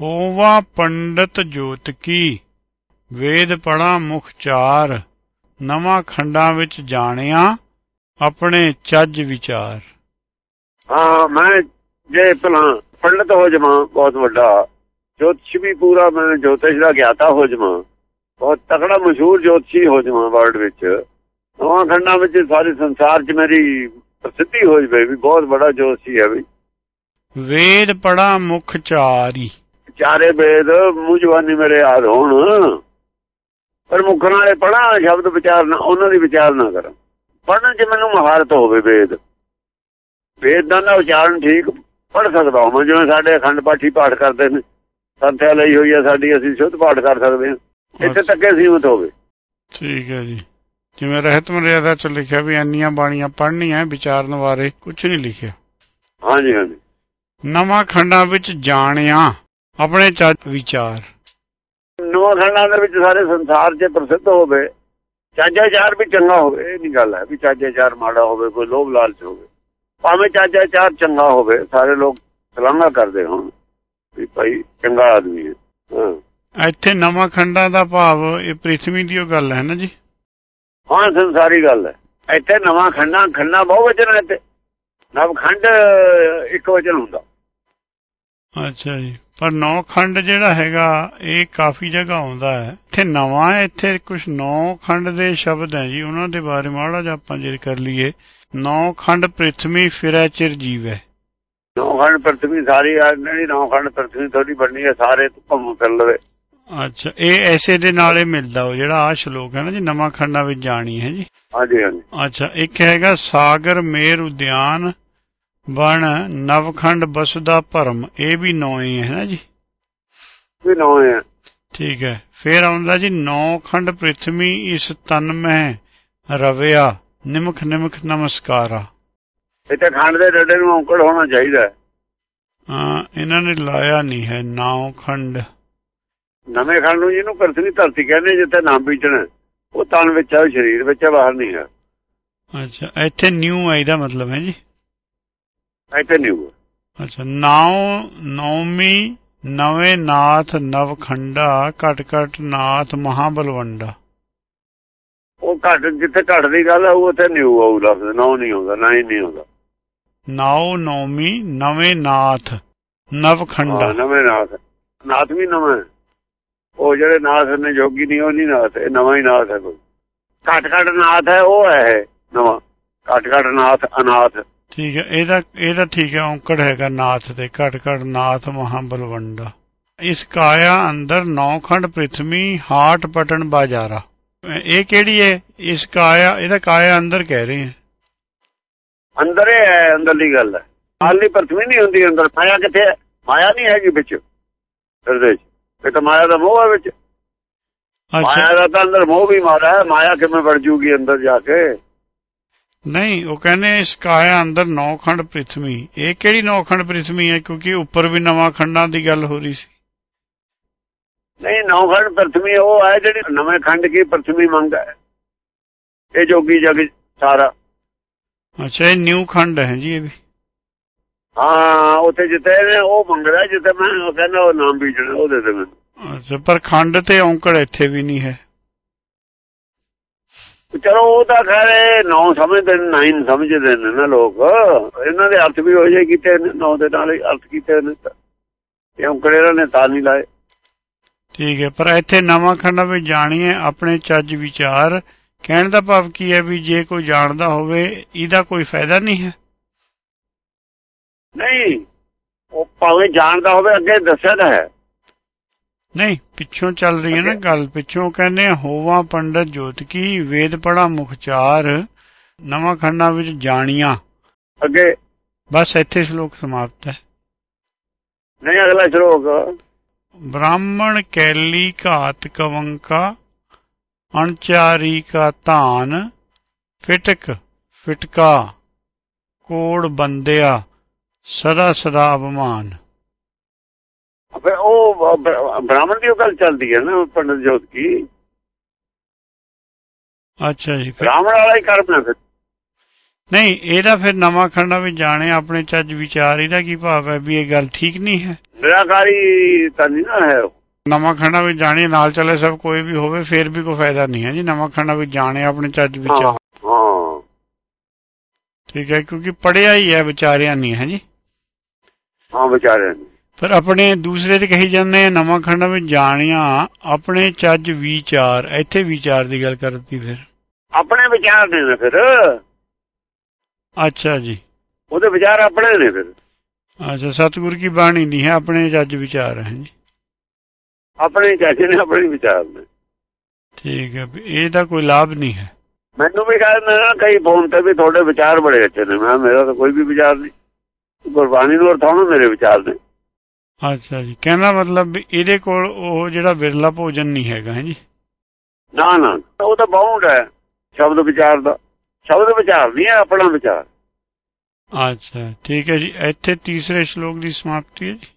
ਹੋਵਾ ਪੰਡਤ ਜੋਤ ਕੀ? ਵੇਦ ਪੜਾ ਮੁਖ ਚਾਰ ਨਵਾਂ ਖੰਡਾਂ ਵਿੱਚ ਜਾਣਿਆ ਆਪਣੇ ਚੱਜ ਵਿਚਾਰ। ਹਾਂ ਮੈਂ ਜੇ ਭਲਾ ਪੰਡਤ ਹੋ ਜਾਵਾਂ ਬਹੁਤ ਵੱਡਾ। ਜੋਤਿਸ਼ ਵੀ ਪੂਰਾ ਮੈਂ ਜੋਤਿਸ਼ ਦਾ ਗਿਆਤਾ ਹੋ ਜਾਵਾਂ। ਬਹੁਤ ਤਕੜਾ ਮਸ਼ਹੂਰ ਜੋਤਸ਼ੀ ਹੋ ਜਾਵਾਂ ਵਰਲਡ ਵਿੱਚ। ਨਵਾਂ ਖੰਡਾਂ ਵਿੱਚ ਸਾਰੇ ਸੰਸਾਰ 'ਚ ਮੇਰੀ ਪ੍ਰਸਿੱਧੀ ਹੋ ਜਵੇ ਵੀ ਬਹੁਤ ਬੜਾ ਜੋਤਸ਼ੀ ਹੈ ਵੀ। ਵੇਦ ਪੜਾ ਮੁਖ ਚਾਰੀ ਚਾਰੇ ਵੇਦ ਮੂੰਹ ਜਵਾਨੀ ਮੇਰੇ ਯਾਦ ਹੋਣ। ਪਰ ਮੁੱਖ ਨਾਲੇ ਪੜਾ ਸ਼ਬਦ ਵਿਚਾਰ ਨਾ ਉਹਨਾਂ ਦੀ ਵਿਚਾਰ ਨਾ ਕਰਾਂ। ਪੜਨ 'ਚ ਮੈਨੂੰ ਮਹਾਰਤ ਹੋਵੇ ਵੇਦ। ਵੇਦਾਂ ਦਾ ਉਚਾਰਨ ਠੀਕ ਪੜ ਸਕਦਾ ਹਾਂ ਜਿਵੇਂ ਸਾਡੇ ਅਖੰਡ ਪਾਠੀ ਪਾਠ ਕਰਦੇ ਨੇ। ਸੰਥਿਆ ਲਈ ਹੋਈ ਹੈ ਸਾਡੀ ਅਸੀਂ ਸ਼ੁੱਧ ਪਾਠ ਕਰ ਸਕਦੇ ਹਾਂ। ਇੱਥੇ ਤੱਕੇ ਸੀਮਤ ਹੋਵੇ। ਠੀਕ ਹੈ ਜੀ। ਜਿਵੇਂ ਰਹਿਤ ਮਰਿਆਦਾ ਚ ਲਿਖਿਆ ਵੀ ਇੰਨੀਆਂ ਬਾਣੀਆਂ ਪੜ੍ਹਨੀਆਂ ਵਿਚਾਰਨ ਬਾਰੇ ਕੁਝ ਨਹੀਂ ਲਿਖਿਆ। ਹਾਂਜੀ ਹਾਂਜੀ। ਨਵਾਂ ਖੰਡਾਂ ਵਿੱਚ ਜਾਣਿਆ। ਆਪਣੇ ਚੱਜ ਵਿਚਾਰ। ਨਵਾਂ ਖੰਡਾਂ ਦੇ ਵਿੱਚ ਸਾਰੇ ਸੰਸਾਰ 'ਚ ਪ੍ਰਸਿੱਧ ਹੋਵੇ ਚਾਜਾਚਾਰ ਵੀ ਚੰਗਾ ਹੋਵੇ ਇਹ ਨਹੀਂ ਗੱਲ ਹੈ ਵੀ ਚਾਜਾਚਾਰ ਮਾੜਾ ਹੋਵੇ ਕੋਈ ਲੋਭ ਲਾਲਚ ਹੋਵੇ। ਭਾਵੇਂ ਚਾਜਾਚਾਰ ਚੰਗਾ ਹੋਵੇ ਸਾਰੇ ਲੋਕ ਸਲਾਮਾ ਕਰਦੇ ਹੋਣ ਵੀ ਭਾਈ ਚੰਗਾ ਆਦਮੀ ਹੈ। ਇੱਥੇ ਨਵਾਂ ਖੰਡਾਂ ਦਾ ਭਾਵ ਇਹ ਪ੍ਰਿਥਵੀ ਦੀ ਉਹ ਗੱਲ ਹੈ ਨਾ ਜੀ? ਹਾਂ ਸੰਸਾਰੀ ਗੱਲ ਹੈ। ਇੱਥੇ ਨਵਾਂ ਖੰਡਾਂ ਖੰਡਾ ਬਹੁ ਵਚਨ ਹੈ ਤੇ। ਨਵ ਖੰਡ ਇੱਕ ਵਚਨ ਹੁੰਦਾ। ਅੱਛਾ ਜੀ। ਪਰ ਨੌ ਖੰਡ ਜਿਹੜਾ ਹੈਗਾ ਇਹ ਕਾਫੀ ਜਗ੍ਹਾ ਆਉਂਦਾ ਹੈ। ਇੱਥੇ ਨਵਾਂ ਹੈ ਇੱਥੇ ਕੁਝ ਨੌ ਖੰਡ ਦੇ ਸ਼ਬਦ ਹੈ ਜੀ। ਉਹਨਾਂ ਦੇ ਬਾਰੇ ਮਾੜਾ ਜਿਹਾ ਆਪਾਂ ਜੇ ਕਰ ਲਈਏ। ਨੌ ਖੰਡ ਪ੍ਰਿਥਵੀ ਫਿਰੈ ਚਿਰ ਜੀਵੈ। ਨੌ ਖੰਡ ਪ੍ਰਥਵੀ ਸਾਰੀ ਜਿਹੜੀ ਨੌ ਖੰਡ ਪ੍ਰਥਵੀ ਥੋੜੀ ਬਣਨੀ ਹੈ ਸਾਰੇ ਘੁੰਮ ਫਿਰ ਲਵੇ। ਅੱਛਾ ਇਹ ਐਸੇ ਦੇ ਨਾਲ ਇਹ ਮਿਲਦਾ ਉਹ ਜਿਹੜਾ ਆ ਸ਼ਲੋਕ ਹੈ ਨਾ ਜੀ ਨਵਾਂ ਖੰਡਾਂ ਵਿੱਚ ਜਾਣੀ ਹੈ ਜੀ। ਹਾਂਜੀ ਹਾਂਜੀ। ਅੱਛਾ ਇੱਕ ਹੈਗਾ ਸਾਗਰ ਮੇਰ ਉਦਿਆਨ। ਬਣ ਨਵਖੰਡ ਬਸਦਾ ਭਰਮ ਇਹ ਵੀ ਨੌਏ ਹੈ ਨਾ ਜੀ? ਵੀ ਨੌ ਹੈ ਠੀਕ ਹੈ। ਫਿਰ ਆਉਂਦਾ ਜੀ ਨੌ ਖੰਡ ਪ੍ਰਿਥਵੀ ਇਸ ਤਨ ਮਹਿ ਰਵਿਆ ਨਿਮਖ ਨਿਮਖ ਨਮਸਕਾਰਾ। ਇੱਥੇ ਖੰਡ ਦੇ ਡੱਡੇ ਨੂੰ ਔਂਕੜ ਹੋਣਾ ਚਾਹੀਦਾ ਹੈ। ਇਹਨਾਂ ਨੇ ਲਾਇਆ ਨਹੀਂ ਹੈ ਨੌ ਖੰਡ ਨਵੇਂ ਖੰਡ ਨੂੰ ਜਿਹਨੂੰ ਪ੍ਰਥਵੀ ਧਰਤੀ ਕਹਿੰਦੇ ਜਿੱਥੇ ਨਾਮ ਬੀਜਣਾ ਉਹ ਤਨ ਵਿੱਚ ਹੈ ਸਰੀਰ ਵਿੱਚ ਬਾਹਰ ਨਹੀਂ ਹੈ। ਅੱਛਾ ਇੱਥੇ ਨਿਊ ਹੈ ਇਹਦਾ ਮਤਲਬ ਹੈ ਜੀ? ਇੱਥੇ ਨਹੀਂ ਹੋਊਗਾ। ਅੱਛਾ ਨਾਉ ਨੌਮੀ ਨਵੇਂ ਨਾਥ ਨਵਖੰਡਾ ਘਟ ਘਟ ਨਾਥ ਮਹਾਬਲਵੰਡਾ। ਉਹ ਘੱਟ ਜਿੱਥੇ ਘੱਟ ਦੀ ਗੱਲ ਹੈ ਉਹ ਉੱਥੇ ਨਹੀਂ ਹੋਊਗਾ ਲਫ਼ਜ਼ ਨੌ ਨਹੀਂ ਹੁੰਦਾ ਨਾ ਹੀ ਨਹੀਂ ਹੁੰਦਾ ਨਾਉ ਨੌਮੀ ਨਵੇਂ ਨਾਥ ਨਵਖੰਡਾ। ਨਵੇਂ ਨਾਥ। ਨਾਥ ਵੀ ਨਵਾਂ। ਉਹ ਜਿਹੜੇ ਨਾਥ ਨੇ ਜੋਗੀ ਨਹੀਂ ਉਹ ਨਹੀਂ ਨਾਥ ਇਹ ਨਵਾਂ ਹੀ ਨਾਥ ਹੈ ਕੋਈ। ਘੱਟ ਘੱਟ ਨਾਥ ਹੈ ਉਹ ਹੈ ਨਵਾਂ। ਘੱਟ ਘੱਟ ਨਾਥ ਅਨਾਥ। ਠੀਕ ਹੈ ਇਹਦਾ ਇਹਦਾ ਠੀਕ ਹੈ ਔਂਕੜ ਹੈਗਾ ਨਾਥ ਤੇ ਘਟ ਘਟ ਨਾਥ ਮਹਾਬਲਵੰਡਾ। ਇਸ ਕਾਇਆ ਅੰਦਰ ਨੌਖੰਡ ਪ੍ਰਿਥਵੀ ਹਾਟ ਪਟਨ ਬਾਜ਼ਾਰਾ। ਇਹ ਕਿਹੜੀ ਹੈ? ਇਸ ਕਾਇਆ ਇਹਦਾ ਕਾਇਆ ਅੰਦਰ ਕਹਿ ਰਹੇ ਹੈ। ਅੰਦਰ ਹੀ ਅੰਦਰਲੀ ਗੱਲ ਹੈ। ਆਲੀ ਪ੍ਰਥਵੀ ਨਹੀਂ ਹੁੰਦੀ ਅੰਦਰ ਮਾਇਆ ਕਿੱਥੇ ਮਾਇਆ ਨਹੀਂ ਹੈਗੀ ਵਿੱਚ। ਹਿਰਦੇ 'ਚ। ਇਹ ਤਾਂ ਮਾਇਆ ਦਾ ਮੋਹ ਹੈ ਵਿੱਚ। ਮਾਇਆ ਦਾ ਤਾਂ ਅੰਦਰ ਮੋਹ ਵੀ ਮਾਰਾ ਹੈ ਮਾਇਆ ਕਿਵੇਂ ਵੜ ਜੂਗੀ ਅੰਦਰ ਜਾ ਕੇ? ਨਹੀਂ ਉਹ ਕਹਿੰਦੇ ਇਸ ਕਾਇਆ ਅੰਦਰ ਨੌਖੰਡ ਪ੍ਰਿਥਵੀ। ਇਹ ਕਿਹੜੀ ਨੌਖੰਡ ਪ੍ਰਿਥਵੀ ਹੈ? ਕਿਉਂਕਿ ਉੱਪਰ ਵੀ ਨਵਾਂ ਖੰਡਾਂ ਦੀ ਗੱਲ ਹੋ ਰਹੀ ਸੀ। ਨਹੀਂ ਨੌਖੰਡ ਪ੍ਰਥਵੀ ਉਹ ਹੈ ਜਿਹੜੀ ਨਵੇਂ ਖੰਡ ਕੀ ਪ੍ਰਥਵੀ ਮੰਗ ਹੈ। ਇਹ ਜੋਗੀ ਜਗ ਸਾਰਾ। ਅੱਛਾ ਇਹ ਨਿਊ ਖੰਡ ਹੈ ਜੀ ਇਹ ਵੀ। ਹਾਂ ਉੱਥੇ ਜਿੱਥੇ ਨੇ ਉਹ ਮੰਗਦਾ ਜਿੱਥੇ ਮੈਂ ਕਹਿੰਦਾ ਉਹ ਨਾਮ ਬੀਜਣਾ ਉਹ ਦੇ ਦੇ ਮੈਨੂੰ। ਅੱਛਾ ਪਰ ਖੰਡ ਤੇ ਔਂਕੜ ਇੱਥੇ ਵੀ ਨਹੀਂ ਹੈ। ਚਲੋ ਉਹ ਤਾਂ ਖੈਰ ਨੌ ਸਮਝਦੇ ਨੇ ਨਾਈਨ ਸਮਝਦੇ ਨੇ ਨਾ ਲੋਕ। ਇਹਨਾਂ ਦੇ ਅਰਥ ਵੀ ਹੋ ਜਾਏ ਕੀਤੇ ਨੇ ਦੇ ਨਾਲ ਹੀ ਅਰਥ ਕੀਤੇ ਨੇ। ਇਹ ਇਹਨਾਂ ਨੇ ਤਾਂ ਨਹੀਂ ਲਾਏ। ਠੀਕ ਹੈ ਪਰ ਇੱਥੇ ਨਵਾਂ ਖੰਡਾਂ ਵਿੱਚ ਜਾਣੀਏ ਆਪਣੇ ਚੱਜ ਵਿਚਾਰ। ਕਹਿਣ ਦਾ ਭਾਵ ਕੀ ਹੈ ਵੀ ਜੇ ਕੋਈ ਜਾਣਦਾ ਹੋਵੇ ਇਹਦਾ ਕੋਈ ਫਾਇਦਾ ਨਹੀਂ ਹੈ? ਨਹੀਂ ਉਹ ਭਾਵੇਂ ਜਾਣਦਾ ਹੋਵੇ ਅੱਗੇ ਦੱਸਿਆ ਤਾਂ ਹੈ। ਨਹੀਂ ਪਿੱਛੋਂ ਚੱਲ ਰਹੀ ਹੈ ਨਾ ਗੱਲ ਪਿੱਛੋਂ ਕਹਿੰਦੇ ਹੋਵਾ ਪੰਡਤ ਜੋਤ ਕੀ ਵੇਦ ਪੜਾ ਮੁਖਚਾਰ ਨਵਾਂ ਖੰਡਾਂ ਵਿੱਚ ਜਾਣੀਆਂ। ਅੱਗੇ। ਬਸ ਇੱਥੇ ਸ਼ਲੋਕ ਸਮਾਪਤ ਹੈ। ਨਹੀਂ ਅਗਲਾ ਸ਼ਲੋਕ। ਬ੍ਰਾਹਮਣ ਕੈਲੀ ਘਾਤ ਕਵੰਕਾ ਅਣਚਾਰੀ ਕਾ ਧਾਨ ਫਿਟਕ ਫਿਟਕਾ ਕੋੜ ਬੰਦਿਆ ਸਦਾ ਸਦਾ ਅਪਮਾਨ। ਫਿਰ ਉਹ ਬ੍ਰਾਹਮਣ ਦੀ ਉਹ ਗੱਲ ਚੱਲਦੀ ਹੈ ਨਾ ਪੰਡਤ ਜੋਤ ਕੀ? ਅੱਛਾ ਜੀ ਬ੍ਰਾਹਮਣ ਵਾਲਾ ਹੀ ਕਰਮ ਹੈ ਫਿਰ। ਨਹੀਂ ਇਹਦਾ ਫਿਰ ਨਵਾਂ ਖੰਡਾ ਵੀ ਜਾਣੇ ਆਪਣੇ ਚੱਜ ਵਿਚਾਰ ਇਹਦਾ ਕੀ ਭਾਵ ਹੈ ਵੀ ਇਹ ਗੱਲ ਠੀਕ ਨਹੀਂ ਹੈ? ਨਿਰਾਕਾਰੀ ਤਾਂ ਨਹੀਂ ਨਾ ਹੈ। ਨਵਾਂ ਖੰਡਾ ਵੀ ਜਾਣੇ ਨਾਲ ਚੱਲੇ ਸਭ ਕੋਈ ਵੀ ਹੋਵੇ ਫਿਰ ਵੀ ਕੋਈ ਫਾਇਦਾ ਨਹੀਂ ਹੈ ਜੀ। ਨਵਾਂ ਖੰਡਾ ਵੀ ਜਾਣੇ ਆਪਣੇ ਚੱਜ ਵਿਚਾਰ। ਹਾਂ ਠੀਕ ਹੈ ਕਿਉਂਕਿ ਪੜਿਆ ਹੀ ਹੈ ਵਿਚਾਰਿਆ ਨਹੀਂ ਹੈ ਜੀ। ਹਾਂ ਵਿਚਾਰੇ ਨੇ। ਪਰ ਆਪਣੇ ਦੂਸਰੇ ਤੇ ਕਹੀ ਜਾਂਦੇ ਆ ਨਵਾਂ ਖੰਡਾ ਵੀ ਜਾਣਿਆ ਆਪਣੇ ਚੱਜ ਵਿਚਾਰ ਇੱਥੇ ਵਿਚਾਰ ਦੀ ਗੱਲ ਕਰਦੀ ਫਿਰ। ਆਪਣੇ ਵਿਚਾਰ ਨੇ ਫਿਰ। ਅੱਛਾ ਜੀ। ਉਹਦੇ ਵਿਚਾਰ ਆਪਣੇ ਨੇ ਫਿਰ। ਅੱਛਾ ਸਤਿਗੁਰ ਕੀ ਬਾਣੀ ਨਹੀਂ ਹੈ ਆਪਣੇ ਚੱਜ ਵਿਚਾਰ ਹੈ ਜੀ। ਆਪਣੇ ਚਾਚੇ ਨੇ ਆਪਣੇ ਵਿਚਾਰ ਨੇ। ਠੀਕ ਹੈ ਵੀ ਇਹਦਾ ਕੋਈ ਲਾਭ ਨਹੀਂ ਹੈ। ਮੈਨੂੰ ਵੀ ਕਹਿੰਦੇ ਨਾ ਕਈ ਫੋਨ ਤੇ ਵੀ ਤੁਹਾਡੇ ਵਿਚਾਰ ਬੜੇ ਅੱਛੇ ਨੇ। ਮੈਂ ਮੇਰਾ ਤਾਂ ਕੋਈ ਵੀ ਵਿਚਾਰ ਨਹੀਂ। ਗੁਰਬਾਣੀ ਨੂੰ ਅਰਥਾਉਣਾ ਮੇਰੇ ਵਿਚਾਰ ਨੇ। ਅੱਛਾ ਜੀ। ਕਹਿੰਦਾ ਮਤਲਬ ਵੀ ਇਹਦੇ ਕੋਲ ਉਹ ਜਿਹੜਾ ਵਿਰਲਾ ਭੋਜਨ ਨਹੀਂ ਹੈਗਾ ਹੈ ਜੀ? ਨਾ ਨਾ। ਉਹ ਤਾਂ ਬਾਉਂਡ ਹੈ ਸ਼ਬਦ ਵਿਚਾਰ ਦਾ। ਸ਼ਬਦ ਵਿਚਾਰ ਨਹੀਂ ਹੈ ਆਪਣਾ ਵਿਚਾਰ। ਅੱਛਾ ਠੀਕ ਹੈ ਜੀ। ਇੱਥੇ ਤੀਸਰੇ ਸ਼ਲੋਕ ਦੀ ਸਮਾਪਤੀ ਹੈ ਜੀ।